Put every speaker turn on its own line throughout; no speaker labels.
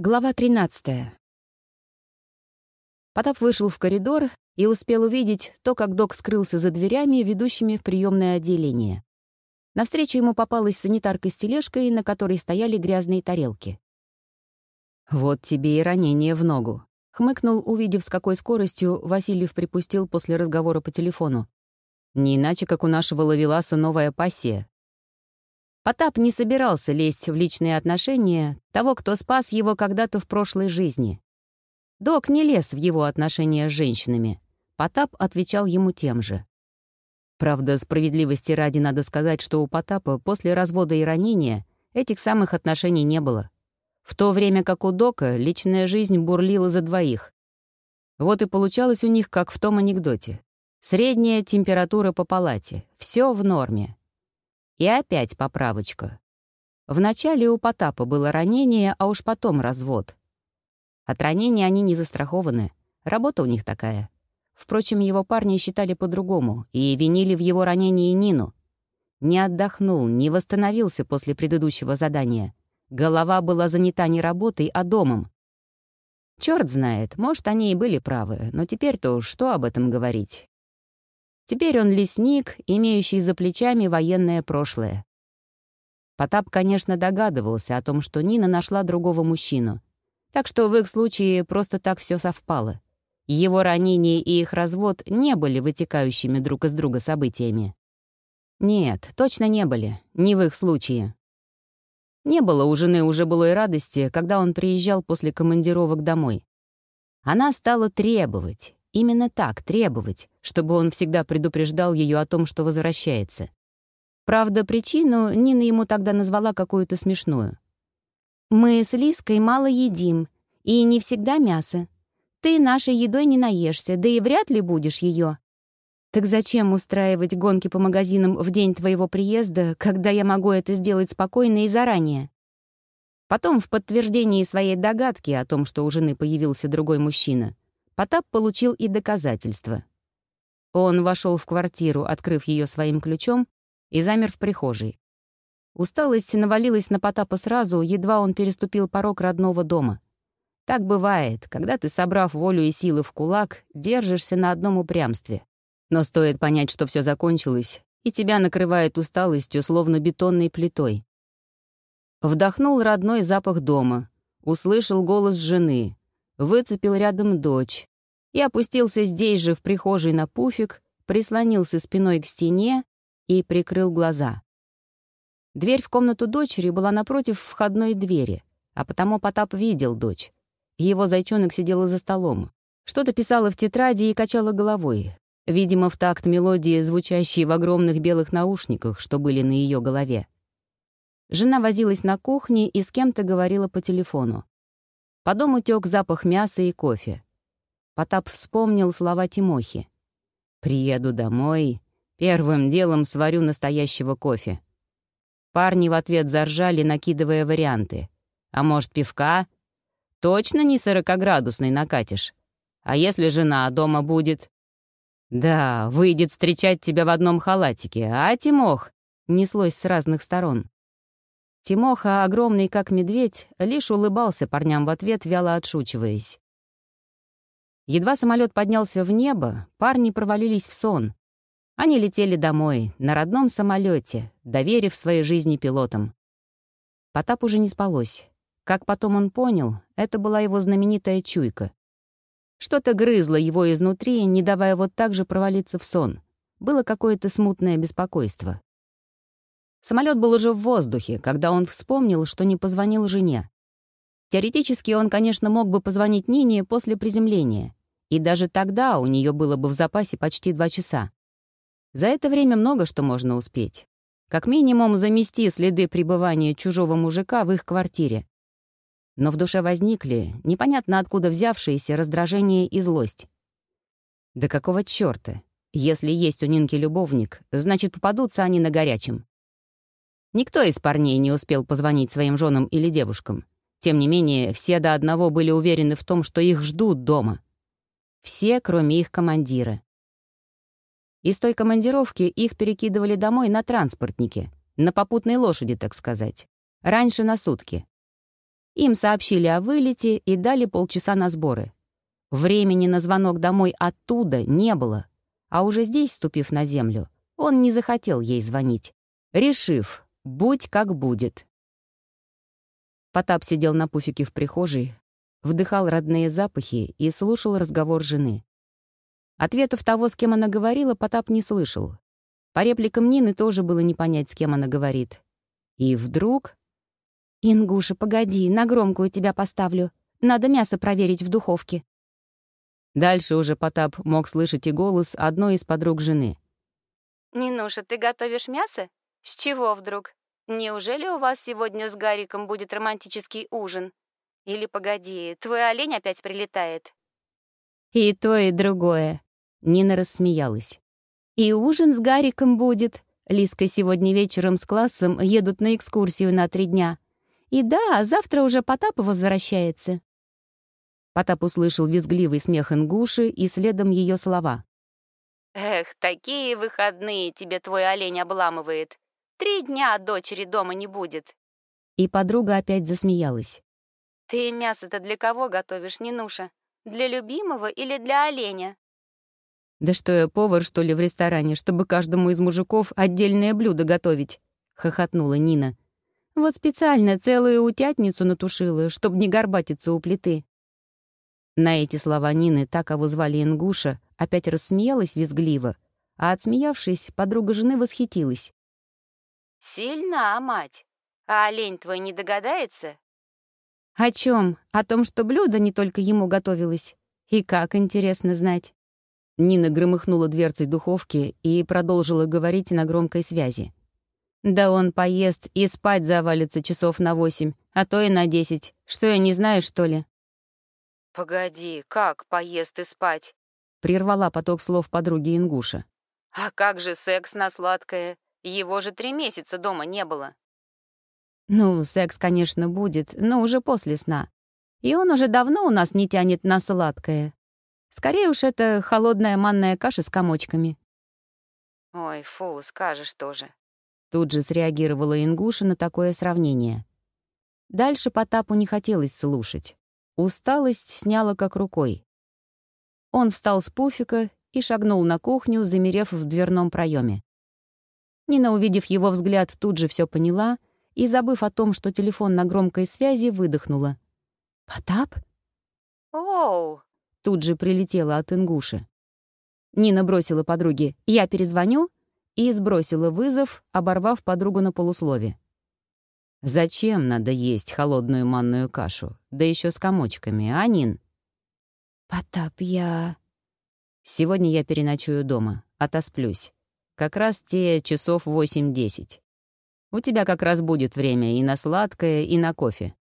Глава 13. Потап вышел в коридор и успел увидеть то, как док скрылся за дверями, ведущими в приемное отделение. Навстречу ему попалась санитарка с тележкой, на которой стояли грязные тарелки. «Вот тебе и ранение в ногу», — хмыкнул, увидев, с какой скоростью Васильев припустил после разговора по телефону. «Не иначе, как у нашего ловеласа новая пассия, Потап не собирался лезть в личные отношения того, кто спас его когда-то в прошлой жизни. Док не лез в его отношения с женщинами. Потап отвечал ему тем же. Правда, справедливости ради надо сказать, что у Потапа после развода и ранения этих самых отношений не было. В то время как у Дока личная жизнь бурлила за двоих. Вот и получалось у них, как в том анекдоте. Средняя температура по палате. Все в норме. И опять поправочка. Вначале у Потапа было ранение, а уж потом развод. От ранения они не застрахованы. Работа у них такая. Впрочем, его парни считали по-другому и винили в его ранении Нину. Не отдохнул, не восстановился после предыдущего задания. Голова была занята не работой, а домом. Черт знает, может, они и были правы, но теперь-то что об этом говорить? Теперь он лесник, имеющий за плечами военное прошлое. Потап, конечно, догадывался о том, что Нина нашла другого мужчину. Так что в их случае просто так все совпало. Его ранение и их развод не были вытекающими друг из друга событиями. Нет, точно не были. Не в их случае. Не было у жены уже былой радости, когда он приезжал после командировок домой. Она стала требовать, Именно так, требовать, чтобы он всегда предупреждал ее о том, что возвращается. Правда, причину Нина ему тогда назвала какую-то смешную. «Мы с Лиской мало едим, и не всегда мясо. Ты нашей едой не наешься, да и вряд ли будешь ее. Так зачем устраивать гонки по магазинам в день твоего приезда, когда я могу это сделать спокойно и заранее?» Потом, в подтверждении своей догадки о том, что у жены появился другой мужчина, Потап получил и доказательства. Он вошел в квартиру, открыв ее своим ключом, и замер в прихожей. Усталость навалилась на Потапа сразу, едва он переступил порог родного дома. Так бывает, когда ты, собрав волю и силы в кулак, держишься на одном упрямстве. Но стоит понять, что все закончилось, и тебя накрывает усталостью, словно бетонной плитой. Вдохнул родной запах дома, услышал голос жены, выцепил рядом дочь и опустился здесь же в прихожей на пуфик, прислонился спиной к стене и прикрыл глаза. Дверь в комнату дочери была напротив входной двери, а потому Потап видел дочь. Его зайчонок сидела за столом. Что-то писала в тетради и качала головой, видимо, в такт мелодии, звучащей в огромных белых наушниках, что были на ее голове. Жена возилась на кухне и с кем-то говорила по телефону. По дому тек запах мяса и кофе. Потап вспомнил слова Тимохи. «Приеду домой, первым делом сварю настоящего кофе». Парни в ответ заржали, накидывая варианты. «А может, пивка?» «Точно не сорокоградусный накатишь? А если жена дома будет?» «Да, выйдет встречать тебя в одном халатике, а, Тимох?» Неслось с разных сторон. Тимоха, огромный как медведь, лишь улыбался парням в ответ, вяло отшучиваясь. Едва самолет поднялся в небо, парни провалились в сон. Они летели домой, на родном самолете, доверив своей жизни пилотам. Потап уже не спалось. Как потом он понял, это была его знаменитая чуйка. Что-то грызло его изнутри, не давая вот так же провалиться в сон. Было какое-то смутное беспокойство. Самолет был уже в воздухе, когда он вспомнил, что не позвонил жене. Теоретически он, конечно, мог бы позвонить Нине после приземления. И даже тогда у нее было бы в запасе почти два часа. За это время много что можно успеть. Как минимум замести следы пребывания чужого мужика в их квартире. Но в душе возникли непонятно откуда взявшиеся раздражение и злость. Да какого чёрта? Если есть у Нинки любовник, значит, попадутся они на горячем. Никто из парней не успел позвонить своим женам или девушкам. Тем не менее, все до одного были уверены в том, что их ждут дома. Все, кроме их командира. Из той командировки их перекидывали домой на транспортнике, на попутной лошади, так сказать. Раньше на сутки. Им сообщили о вылете и дали полчаса на сборы. Времени на звонок домой оттуда не было, а уже здесь, ступив на землю, он не захотел ей звонить, решив, будь как будет. Потап сидел на пуфике в прихожей, вдыхал родные запахи и слушал разговор жены. Ответов того, с кем она говорила, Потап не слышал. По репликам Нины тоже было не понять, с кем она говорит. И вдруг... «Ингуша, погоди, на громкую тебя поставлю. Надо мясо проверить в духовке». Дальше уже Потап мог слышать и голос одной из подруг жены.
«Нинуша, ты готовишь мясо? С чего вдруг? Неужели у вас сегодня с Гариком будет романтический ужин? Или, погоди, твой олень опять прилетает?»
«И то, и другое», — Нина рассмеялась. «И ужин с Гариком будет. Лиска сегодня вечером с классом едут на экскурсию на три дня. И да, завтра уже Потап возвращается». Потап услышал визгливый смех Ингуши и следом ее слова.
«Эх, такие выходные тебе твой олень обламывает. Три дня дочери дома не будет».
И подруга опять засмеялась.
«Ты мясо-то для кого готовишь, Нинуша? Для любимого или для оленя?»
«Да что я, повар, что ли, в ресторане, чтобы каждому из мужиков отдельное блюдо готовить?» — хохотнула Нина. «Вот специально целую утятницу натушила, чтобы не горбатиться у плиты». На эти слова Нины, так кого звали Ингуша, опять рассмеялась визгливо, а отсмеявшись, подруга жены восхитилась.
«Сильна, мать! А олень твой не догадается?»
«О чем? О том, что блюдо не только ему готовилось. И как, интересно знать». Нина громыхнула дверцей духовки и продолжила говорить на громкой связи. «Да он поест и спать завалится часов на восемь, а то и на десять. Что я не знаю, что ли?»
«Погоди, как поест и спать?»
— прервала поток слов подруги Ингуша.
«А как же секс на сладкое? Его же три месяца дома не было».
«Ну, секс, конечно, будет, но уже после сна. И он уже давно у нас не тянет на сладкое. Скорее уж это холодная манная каша с комочками».
«Ой, фу, скажешь тоже».
Тут же среагировала Ингуша на такое сравнение. Дальше Потапу не хотелось слушать. Усталость сняла как рукой. Он встал с пуфика и шагнул на кухню, замерев в дверном проеме. Нина, увидев его взгляд, тут же все поняла и, забыв о том, что телефон на громкой связи, выдохнула. «Потап?»
«Оу!»
Тут же прилетела от Ингуши. Нина бросила подруге «Я перезвоню» и сбросила вызов, оборвав подругу на полуслове. Зачем надо есть холодную манную кашу? Да еще с комочками, а, Нин?
Потап, я...
Сегодня я переночую дома, отосплюсь. Как раз те часов восемь-десять. У тебя как раз будет время и на сладкое, и на кофе.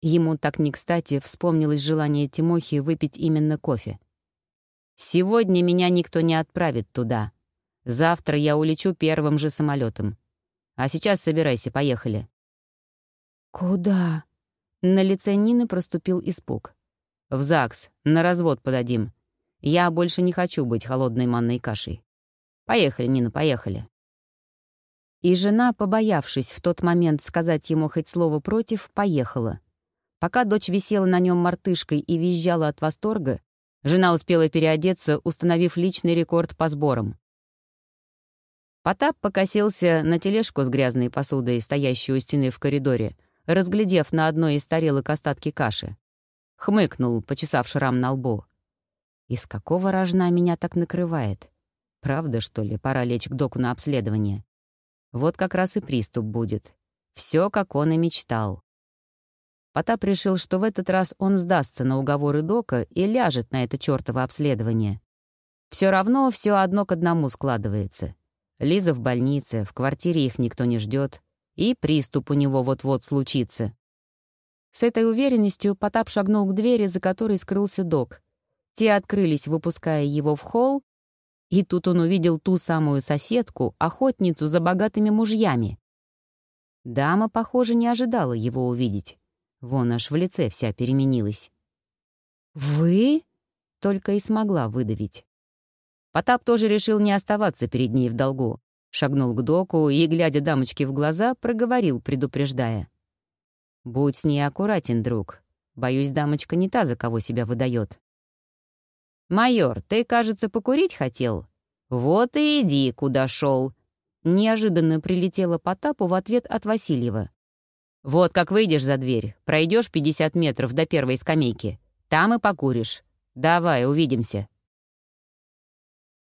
Ему так не кстати вспомнилось желание Тимохи выпить именно кофе. Сегодня меня никто не отправит туда. Завтра я улечу первым же самолетом. А сейчас собирайся, поехали.
«Куда?»
На лице Нины проступил испуг. «В ЗАГС. На развод подадим. Я больше не хочу быть холодной манной кашей. Поехали, Нина, поехали». И жена, побоявшись в тот момент сказать ему хоть слово против, поехала. Пока дочь висела на нем мартышкой и визжала от восторга, жена успела переодеться, установив личный рекорд по сборам. Потап покосился на тележку с грязной посудой, стоящую у стены в коридоре, разглядев на одной из тарелок остатки каши. Хмыкнул, почесав шрам на лбу. «Из какого рожна меня так накрывает? Правда, что ли, пора лечь к доку на обследование? Вот как раз и приступ будет. Все, как он и мечтал». Потап решил, что в этот раз он сдастся на уговоры дока и ляжет на это чёртово обследование. Все равно все одно к одному складывается. Лиза в больнице, в квартире их никто не ждет и приступ у него вот-вот случится. С этой уверенностью Потап шагнул к двери, за которой скрылся док. Те открылись, выпуская его в холл, и тут он увидел ту самую соседку, охотницу за богатыми мужьями. Дама, похоже, не ожидала его увидеть. Вон аж в лице вся переменилась. «Вы?» — только и смогла выдавить. Потап тоже решил не оставаться перед ней в долгу. Шагнул к доку и, глядя дамочке в глаза, проговорил, предупреждая. Будь с ней аккуратен, друг. Боюсь, дамочка не та, за кого себя выдает. «Майор, ты, кажется, покурить хотел? Вот и иди, куда шел. Неожиданно прилетела Потапу в ответ от Васильева. «Вот как выйдешь за дверь, пройдешь 50 метров до первой скамейки. Там и покуришь. Давай, увидимся».